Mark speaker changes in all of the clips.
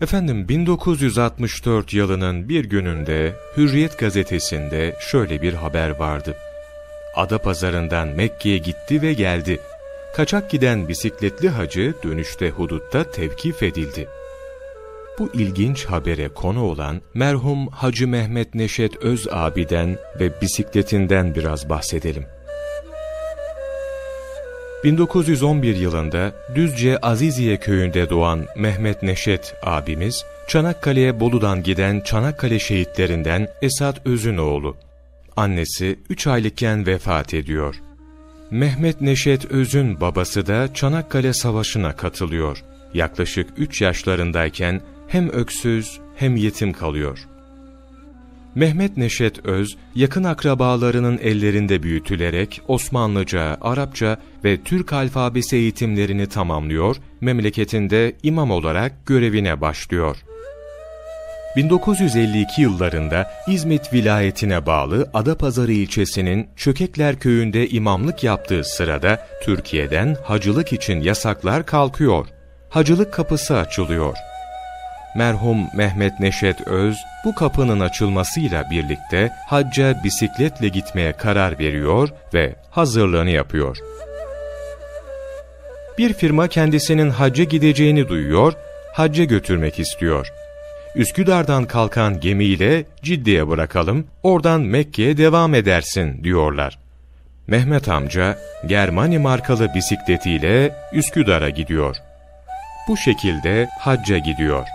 Speaker 1: Efendim 1964 yılının bir gününde Hürriyet gazetesinde şöyle bir haber vardı. Adapazarı'ndan Mekke'ye gitti ve geldi. Kaçak giden bisikletli hacı dönüşte hudutta tevkif edildi. Bu ilginç habere konu olan merhum Hacı Mehmet Neşet Öz abiden ve bisikletinden biraz bahsedelim. 1911 yılında Düzce Aziziye köyünde doğan Mehmet Neşet abimiz, Çanakkale'ye Bolu'dan giden Çanakkale şehitlerinden Esat Öz'ün oğlu. Annesi 3 aylıkken vefat ediyor. Mehmet Neşet Öz'ün babası da Çanakkale Savaşı'na katılıyor. Yaklaşık 3 yaşlarındayken hem öksüz hem yetim kalıyor. Mehmet Neşet Öz, yakın akrabalarının ellerinde büyütülerek Osmanlıca, Arapça ve Türk alfabesi eğitimlerini tamamlıyor, memleketinde imam olarak görevine başlıyor. 1952 yıllarında İzmit vilayetine bağlı Adapazarı ilçesinin Çökekler köyünde imamlık yaptığı sırada Türkiye'den hacılık için yasaklar kalkıyor. Hacılık kapısı açılıyor merhum Mehmet Neşet Öz bu kapının açılmasıyla birlikte hacca bisikletle gitmeye karar veriyor ve hazırlığını yapıyor. Bir firma kendisinin hacca gideceğini duyuyor, hacca götürmek istiyor. Üsküdar'dan kalkan gemiyle Ciddi'ye bırakalım, oradan Mekke'ye devam edersin diyorlar. Mehmet amca Germani markalı bisikletiyle Üsküdar'a gidiyor. Bu şekilde hacca gidiyor.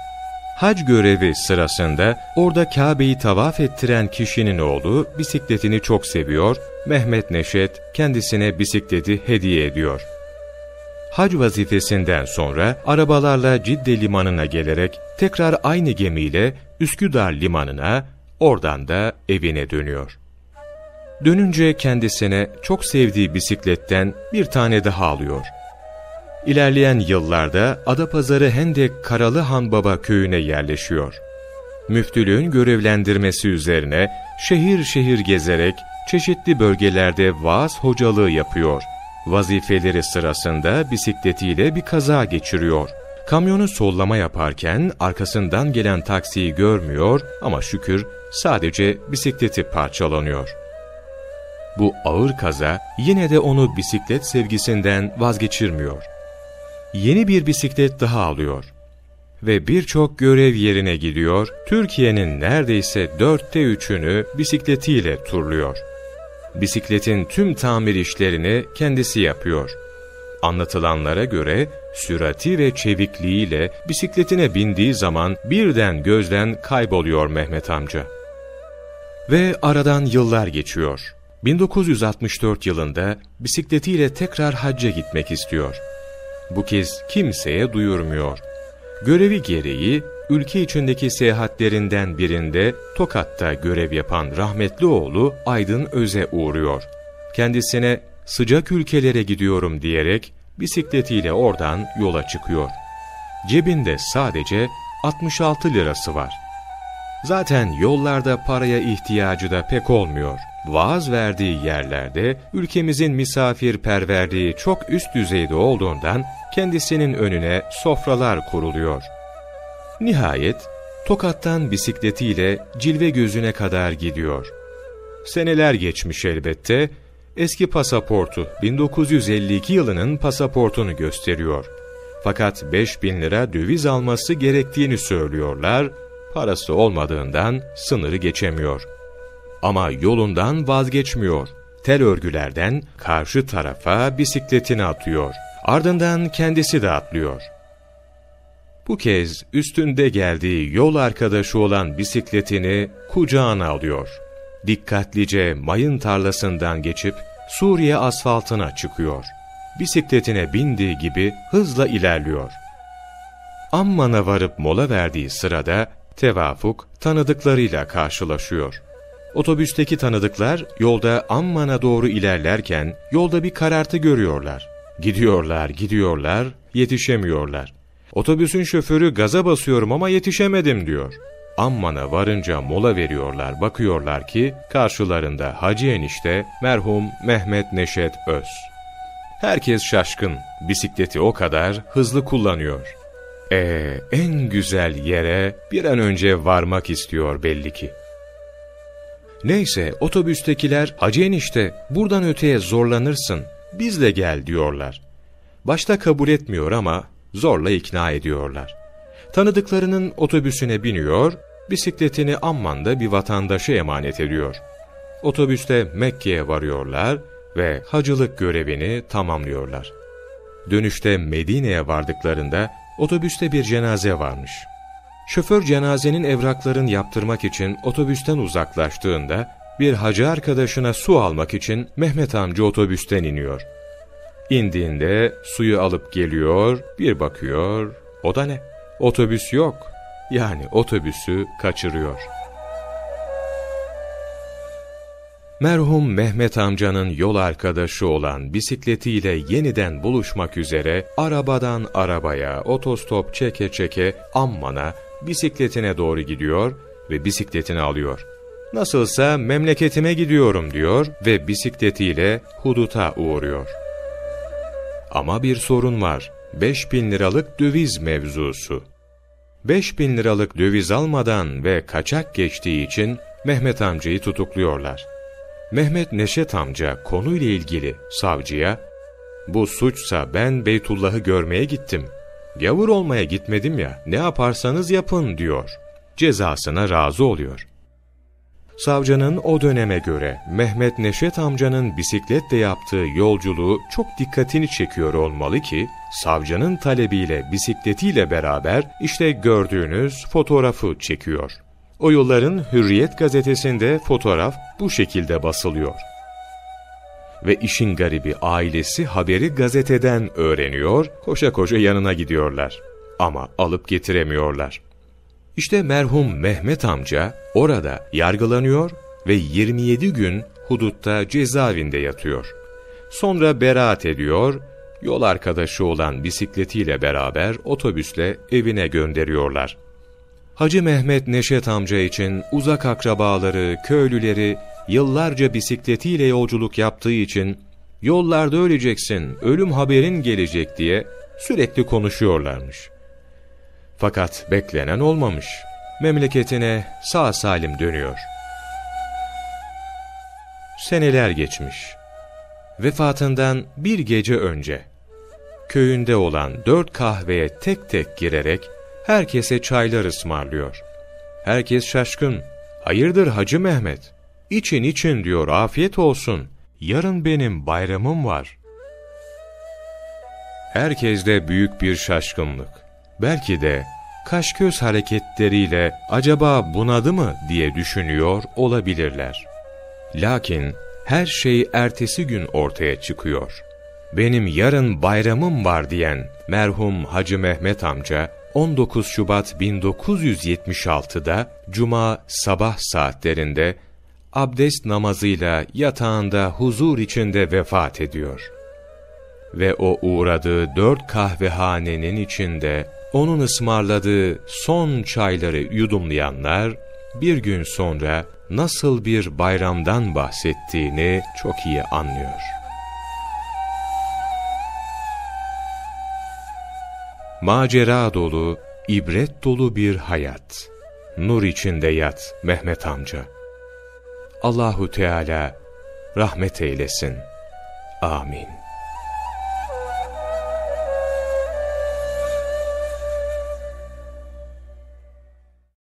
Speaker 1: Hac görevi sırasında orada Kabe'yi tavaf ettiren kişinin oğlu bisikletini çok seviyor, Mehmet Neşet kendisine bisikleti hediye ediyor. Hac vazifesinden sonra arabalarla Cidde limanına gelerek tekrar aynı gemiyle Üsküdar limanına, oradan da evine dönüyor. Dönünce kendisine çok sevdiği bisikletten bir tane daha alıyor. İlerleyen yıllarda Adapazarı Hendek Karalı Hanbaba köyüne yerleşiyor. Müftülüğün görevlendirmesi üzerine şehir şehir gezerek çeşitli bölgelerde vaaz hocalığı yapıyor. Vazifeleri sırasında bisikletiyle bir kaza geçiriyor. Kamyonu sollama yaparken arkasından gelen taksiyi görmüyor ama şükür sadece bisikleti parçalanıyor. Bu ağır kaza yine de onu bisiklet sevgisinden vazgeçirmiyor yeni bir bisiklet daha alıyor. Ve birçok görev yerine gidiyor, Türkiye'nin neredeyse dörtte üçünü bisikletiyle turluyor. Bisikletin tüm tamir işlerini kendisi yapıyor. Anlatılanlara göre sürati ve çevikliğiyle bisikletine bindiği zaman birden gözden kayboluyor Mehmet amca. Ve aradan yıllar geçiyor. 1964 yılında bisikletiyle tekrar hacca gitmek istiyor bu kez kimseye duyurmuyor. Görevi gereği ülke içindeki seyahatlerinden birinde Tokat'ta görev yapan rahmetli oğlu Aydın Öz'e uğruyor. Kendisine sıcak ülkelere gidiyorum diyerek bisikletiyle oradan yola çıkıyor. Cebinde sadece 66 lirası var. Zaten yollarda paraya ihtiyacı da pek olmuyor vaaz verdiği yerlerde ülkemizin misafirperverliği çok üst düzeyde olduğundan kendisinin önüne sofralar kuruluyor. Nihayet Tokat'tan bisikletiyle cilve gözüne kadar gidiyor. Seneler geçmiş elbette, eski pasaportu 1952 yılının pasaportunu gösteriyor. Fakat 5000 lira döviz alması gerektiğini söylüyorlar, parası olmadığından sınırı geçemiyor. Ama yolundan vazgeçmiyor. Tel örgülerden karşı tarafa bisikletini atıyor. Ardından kendisi de atlıyor. Bu kez üstünde geldiği yol arkadaşı olan bisikletini kucağına alıyor. Dikkatlice mayın tarlasından geçip Suriye asfaltına çıkıyor. Bisikletine bindiği gibi hızla ilerliyor. Amman'a varıp mola verdiği sırada tevafuk tanıdıklarıyla karşılaşıyor. Otobüsteki tanıdıklar yolda Amman'a doğru ilerlerken yolda bir karartı görüyorlar. Gidiyorlar, gidiyorlar, yetişemiyorlar. Otobüsün şoförü gaza basıyorum ama yetişemedim diyor. Amman'a varınca mola veriyorlar, bakıyorlar ki karşılarında Hacı enişte merhum Mehmet Neşet Öz. Herkes şaşkın, bisikleti o kadar hızlı kullanıyor. Ee, en güzel yere bir an önce varmak istiyor belli ki. Neyse otobüstekiler hacı enişte buradan öteye zorlanırsın bizle gel diyorlar. Başta kabul etmiyor ama zorla ikna ediyorlar. Tanıdıklarının otobüsüne biniyor, bisikletini Amman'da bir vatandaşa emanet ediyor. Otobüste Mekke'ye varıyorlar ve hacılık görevini tamamlıyorlar. Dönüşte Medine'ye vardıklarında otobüste bir cenaze varmış. Şoför cenazenin evraklarını yaptırmak için otobüsten uzaklaştığında bir hacı arkadaşına su almak için Mehmet amca otobüsten iniyor. İndiğinde suyu alıp geliyor, bir bakıyor, o da ne? Otobüs yok. Yani otobüsü kaçırıyor. Merhum Mehmet amcanın yol arkadaşı olan bisikletiyle yeniden buluşmak üzere arabadan arabaya, otostop çeke çeke Amman'a, bisikletine doğru gidiyor ve bisikletini alıyor. Nasılsa memleketime gidiyorum diyor ve bisikletiyle huduta uğruyor. Ama bir sorun var. 5000 liralık döviz mevzusu. 5000 liralık döviz almadan ve kaçak geçtiği için Mehmet amcayı tutukluyorlar. Mehmet Neşet amca konuyla ilgili savcıya, ''Bu suçsa ben Beytullah'ı görmeye gittim. Gavur olmaya gitmedim ya, ne yaparsanız yapın.'' diyor. Cezasına razı oluyor. Savcının o döneme göre Mehmet Neşet amcanın bisikletle yaptığı yolculuğu çok dikkatini çekiyor olmalı ki, savcının talebiyle bisikletiyle beraber işte gördüğünüz fotoğrafı çekiyor. O yılların Hürriyet gazetesinde fotoğraf bu şekilde basılıyor. Ve işin garibi ailesi haberi gazeteden öğreniyor, koşa koşa yanına gidiyorlar. Ama alıp getiremiyorlar. İşte merhum Mehmet amca orada yargılanıyor ve 27 gün hudutta cezaevinde yatıyor. Sonra beraat ediyor, yol arkadaşı olan bisikletiyle beraber otobüsle evine gönderiyorlar. Hacı Mehmet Neşet amca için uzak akrabaları, köylüleri yıllarca bisikletiyle yolculuk yaptığı için yollarda öleceksin, ölüm haberin gelecek diye sürekli konuşuyorlarmış. Fakat beklenen olmamış. Memleketine sağ salim dönüyor. Seneler geçmiş. Vefatından bir gece önce köyünde olan dört kahveye tek tek girerek herkese çaylar ısmarlıyor. Herkes şaşkın. Hayırdır Hacı Mehmet? İçin için diyor afiyet olsun. Yarın benim bayramım var. Herkeste büyük bir şaşkınlık. Belki de kaş göz hareketleriyle acaba bunadı mı diye düşünüyor olabilirler. Lakin her şey ertesi gün ortaya çıkıyor. Benim yarın bayramım var diyen merhum Hacı Mehmet amca 19 Şubat 1976'da Cuma sabah saatlerinde abdest namazıyla yatağında huzur içinde vefat ediyor. Ve o uğradığı dört kahvehanenin içinde onun ısmarladığı son çayları yudumlayanlar bir gün sonra nasıl bir bayramdan bahsettiğini çok iyi anlıyor. Macera dolu, ibret dolu bir hayat. Nur içinde yat Mehmet amca. Allahu Teala rahmet eylesin. Amin.